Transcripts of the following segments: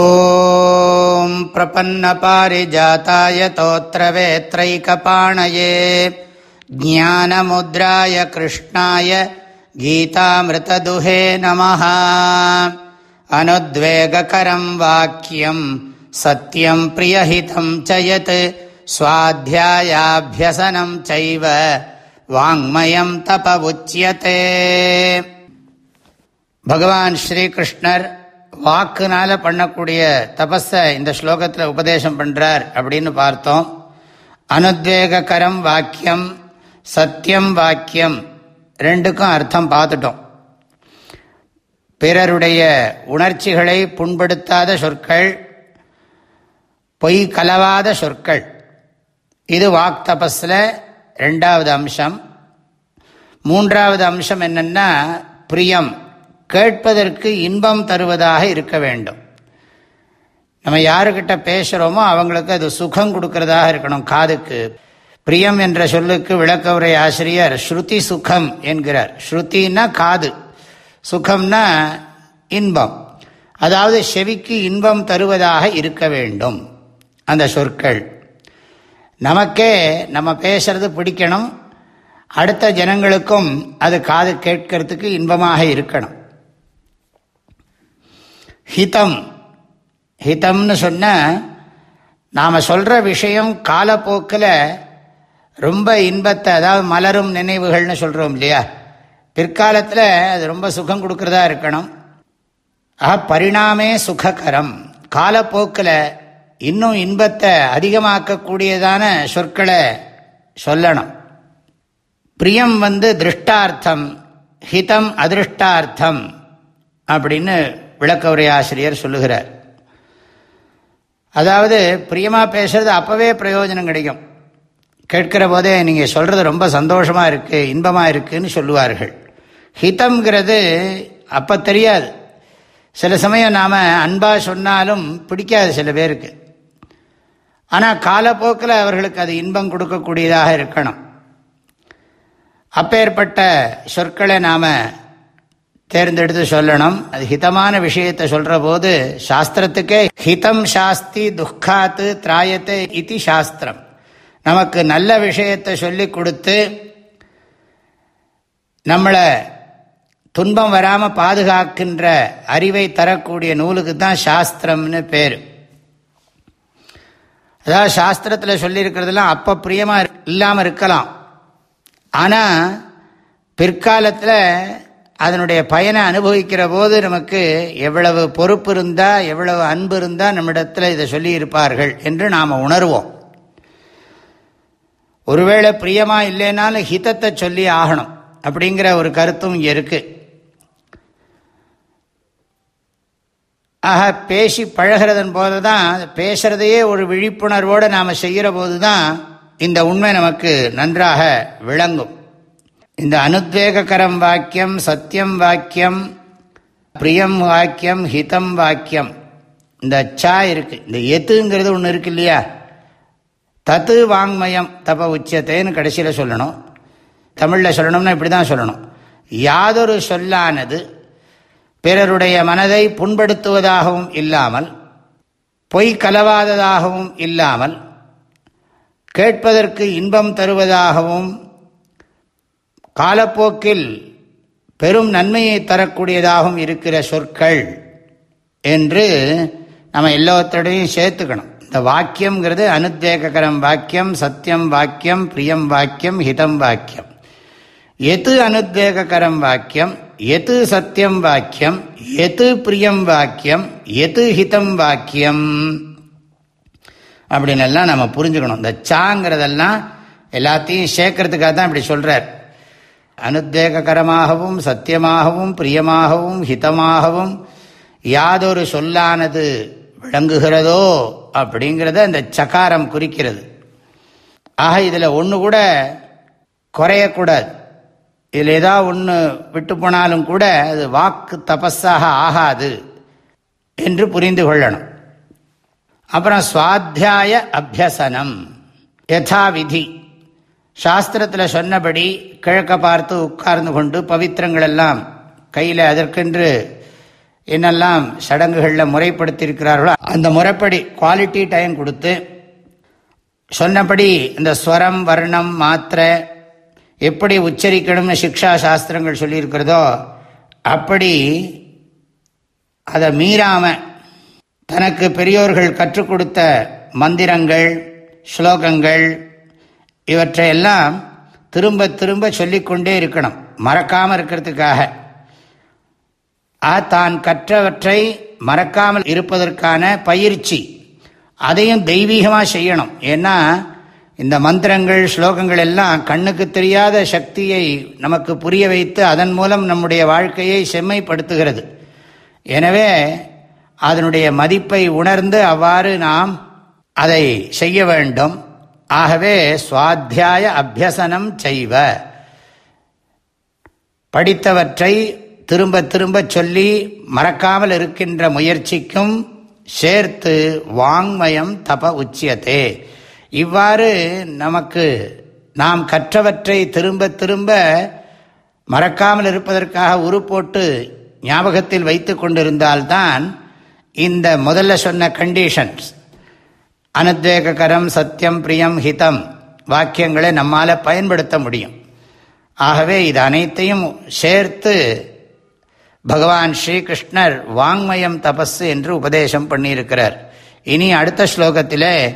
ॐ प्रपन्नपारिजाताय तोत्रवेत्रैकपाणये ज्ञानमुद्राय कृष्णाय गीतामृतदुहे नमः अनुद्वेगकरं वाक्यम् सत्यम् प्रियहितम् च यत् स्वाध्यायाभ्यसनम् चैव वाङ्मयम् तप उच्यते भगवान् श्रीकृष्णर् வாக்குனால பண்ணக்கூடிய தபஸை இந்த ஸ்லோகத்தில் உபதேசம் பண்றார் அப்படின்னு பார்த்தோம். அனுத்வேகரம் வாக்கியம் சத்தியம் வாக்கியம் ரெண்டுக்கும் அர்த்தம் பார்த்துட்டோம். பிறருடைய உணர்ச்சிகளை புண்படுத்தாத சொற்கள் பொய் கலவாத சொற்கள். இது வாக் தபஸில் ரெண்டாவது அம்சம். மூன்றாவது அம்சம் என்னென்னா பிரியம். கேட்பதற்கு இன்பம் தருவதாக இருக்க வேண்டும். நம்ம யாருக்கிட்ட பேசுகிறோமோ அவங்களுக்கு அது சுகம் கொடுக்கறதாக இருக்கணும். காதுக்கு. பிரியம் என்ற சொல்லுக்கு விளக்க உரை ஆசிரியர் ஸ்ருதி சுகம் என்கிறார். ஸ்ருத்தின்னா காது. சுகம்னா இன்பம். அதாவது செவிக்கு இன்பம் தருவதாக இருக்க வேண்டும். அந்த சொற்கள். நமக்கே நம்ம பேசுறது பிடிக்கணும். அடுத்த ஜனங்களுக்கும் அது காது கேட்கறதுக்கு இன்பமாக இருக்கணும். ஹிதம். ஹிதம்னு சொன்ன நாம் சொல்கிற விஷயம் காலப்போக்கில் ரொம்ப இன்பத்தை அதாவது மலரும் நினைவுகள்னு சொல்கிறோம் இல்லையா? பிற்காலத்தில் அது ரொம்ப சுகம் கொடுக்குறதா இருக்கணும். ஆக பரிணாமே சுககரம். காலப்போக்கில் இன்னும் இன்பத்தை அதிகமாக்கக்கூடியதான சொற்களை சொல்லணும். பிரியம் வந்து திருஷ்டார்த்தம் ஹிதம் அதிருஷ்டார்த்தம் அப்படின்னு விளக்க உரையாசிரியர் சொல்லுகிறார். அதாவது பிரியமாக பேசுறது அப்போவே பிரயோஜனம் கிடைக்கும். கேட்கிற போதே நீங்கள் சொல்கிறது ரொம்ப சந்தோஷமாக இருக்குது இன்பமாக இருக்குதுன்னு சொல்லுவார்கள். ஹிதம்ங்கிறது அப்போ தெரியாது. சில சமயம் நாம் அன்பாக சொன்னாலும் பிடிக்காது சில பேருக்கு. ஆனால் காலப்போக்கில் அவர்களுக்கு அது இன்பம் கொடுக்கக்கூடியதாக இருக்கணும். அப்பேற்பட்ட சொற்களை நாம் தேர்ந்தெடுத்து சொல்லணும். அது ஹிதமான விஷயத்தை சொல்ற போது சாஸ்திரத்துக்கே ஹிதம் சாஸ்தி துக்காத்து திராயத்தை இது சாஸ்திரம். நமக்கு நல்ல விஷயத்தை சொல்லி கொடுத்து நம்மளை துன்பம் வராமல் பாதுகாக்கின்ற அறிவை தரக்கூடிய நூலுக்கு தான் சாஸ்திரம்னு பேர். அதாவது சாஸ்திரத்தில் சொல்லியிருக்கிறதுலாம் அப்போ பிரியமாக இல்லாமல் இருக்கலாம். ஆனால் பிற்காலத்தில் அதனுடைய பயனை அனுபவிக்கிற போது நமக்கு எவ்வளவு பொறுப்பு இருந்தால் எவ்வளவு அன்பு இருந்தால் நம்மிடத்தில் இதை சொல்லி இருப்பார்கள் என்று நாம் உணர்வோம். ஒருவேளை பிரியமாக இல்லைனாலும் ஹிதத்தை சொல்லி ஆகணும் அப்படிங்கிற ஒரு கருத்தும் இங்கே இருக்குது ஆக பேசி பழகிறதன் போது தான் பேசுகிறதையே ஒரு விழிப்புணர்வோடு நாம் செய்கிற போது தான் இந்த உண்மை நமக்கு நன்றாக விளங்கும். இந்த அனுத்வேகரம் வாக்கியம் சத்தியம் வாக்கியம் பிரியம் வாக்கியம் ஹிதம் வாக்கியம். இந்த அச்சா இருக்கு. இந்த எத்துங்கிறது ஒன்று இருக்கு இல்லையா? தத்து வாங்மயம் தப உச்சத்தைன்னு கடைசியில் சொல்லணும். தமிழில் சொல்லணும்னா இப்படி தான் சொல்லணும். யாதொரு சொல்லானது பிறருடைய மனதை புண்படுத்துவதாகவும் இல்லாமல் பொய் கலவாததாகவும் இல்லாமல் கேட்பதற்கு இன்பம் தருவதாகவும் காலப்போக்கில் பெரும் நன்மையை தரக்கூடியதாகவும் இருக்கிற சொற்கள் என்று நம்ம எல்லாத்தோடையும் சேர்த்துக்கணும். இந்த வாக்கியம்ங்கிறது அனுத்தேகரம் வாக்கியம் சத்தியம் வாக்கியம் பிரியம் வாக்கியம் ஹிதம் வாக்கியம். எது அனுத்தேகரம் வாக்கியம்? எது சத்தியம் வாக்கியம்? எது பிரியம் வாக்கியம்? எது ஹிதம் வாக்கியம்? அப்படின்னு எல்லாம் நம்ம புரிஞ்சுக்கணும். இந்த சாங்கிறதெல்லாம் எல்லாத்தையும் சேர்க்கறதுக்காக தான் இப்படி சொல்கிறார் அனுத்தேகரமாகவும் சத்தியமாகவும் பிரியமாகவும் ஹிதமாகவும் யாதொரு சொல்லானது விளங்குகிறதோ அப்படிங்கிறத அந்த சக்காரம் குறிக்கிறது. ஆக இதில் ஒன்று கூட குறையக்கூடாது. இதில் ஏதாவது ஒன்று விட்டு போனாலும் கூட அது வாக்கு தபஸாக ஆகாது என்று புரிந்து கொள்ளணும். அப்புறம் சுவாத்தியாய அபியசனம் யதா விதி சாஸ்திரத்தில் சொன்னபடி கிழக்க பார்த்து உட்கார்ந்து கொண்டு பவித்திரங்கள் எல்லாம் கையில் அதற்கென்று என்னெல்லாம் சடங்குகளில் முறைப்படுத்தியிருக்கிறார்களோ அந்த முறைப்படி குவாலிட்டி டைம் கொடுத்து சொன்னபடி இந்த ஸ்வரம் வர்ணம் மாத்திரை எப்படி உச்சரிக்கணும்னு சிக்ஷா சாஸ்திரங்கள் சொல்லியிருக்கிறதோ அப்படி அதை மீறாம தனக்கு பெரியோர்கள் கற்றுக் கொடுத்த மந்திரங்கள் ஸ்லோகங்கள் இவற்றையெல்லாம் திரும்ப திரும்ப சொல்லிக்கொண்டே இருக்கணும். மறக்காமல் இருக்கிறதுக்காக. ஆ தான் கற்றவற்றை மறக்காமல் இருப்பதற்கான பயிற்சி. அதையும் தெய்வீகமாக செய்யணும். ஏன்னா இந்த மந்திரங்கள் ஸ்லோகங்கள் எல்லாம் கண்ணுக்கு தெரியாத சக்தியை நமக்கு புரிய வைத்து அதன் மூலம் நம்முடைய வாழ்க்கையை செம்மைப்படுத்துகிறது. எனவே அதனுடைய மதிப்பை உணர்ந்து அவ்வாறு நாம் அதை செய்ய வேண்டும். ஆகவே சுவாத்தியாய அபியசனம் செய்வ. படித்தவற்றை திரும்ப திரும்ப சொல்லி மறக்காமல் இருக்கின்ற முயற்சிக்கும் சேர்த்து வாங்மயம் தப உச்சியத்தே இவ்வாறு நமக்கு நாம் கற்றவற்றை திரும்ப திரும்ப மறக்காமல் இருப்பதற்காக உரு போட்டு ஞாபகத்தில் வைத்து கொண்டிருந்தால்தான் இந்த முதல்ல சொன்ன கண்டிஷன்ஸ் அனத்வேகரம் சத்தியம் பிரியம் ஹிதம் வாக்கியங்களை நம்மால் பயன்படுத்த முடியும். ஆகவே இது அனைத்தையும் சேர்த்து பகவான் ஸ்ரீகிருஷ்ணர் வாங்மயம் தபஸு என்று உபதேசம் பண்ணியிருக்கிறார். இனி அடுத்த ஸ்லோகத்திலே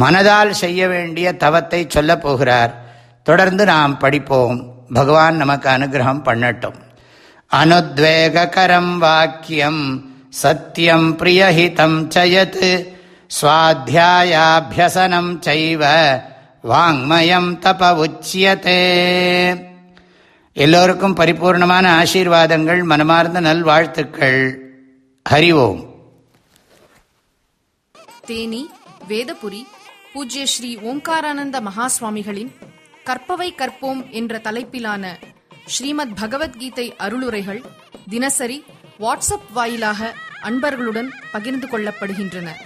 மனதால் செய்ய வேண்டிய தவத்தை சொல்லப் போகிறார். தொடர்ந்து நாம் படிப்போம். பகவான் நமக்கு அனுகிரகம் பண்ணட்டும். அனுத்வேகரம் வாக்கியம் சத்தியம் பிரியஹிதம் சயத். சுவாத்தியாயாபியசனம் செய்வ வாங்மயம் தப உச்சியத்தே எல்லோருக்கும் பரிபூர்ணமான ஆசீர்வாதங்கள் மனமார்ந்த நல்வாழ்த்துக்கள். ஹரி ஓம். தேனி வேதபுரி பூஜ்ய ஸ்ரீ ஓம்காரானந்த மகா சுவாமிகளின் கற்பவை கற்போம் என்ற தலைப்பிலான ஸ்ரீமத் பகவத்கீதை அருளுரைகள் தினசரி வாட்ஸ்அப் வாயிலாக அன்பர்களுடன் பகிர்ந்து கொள்ளப்படுகின்றன.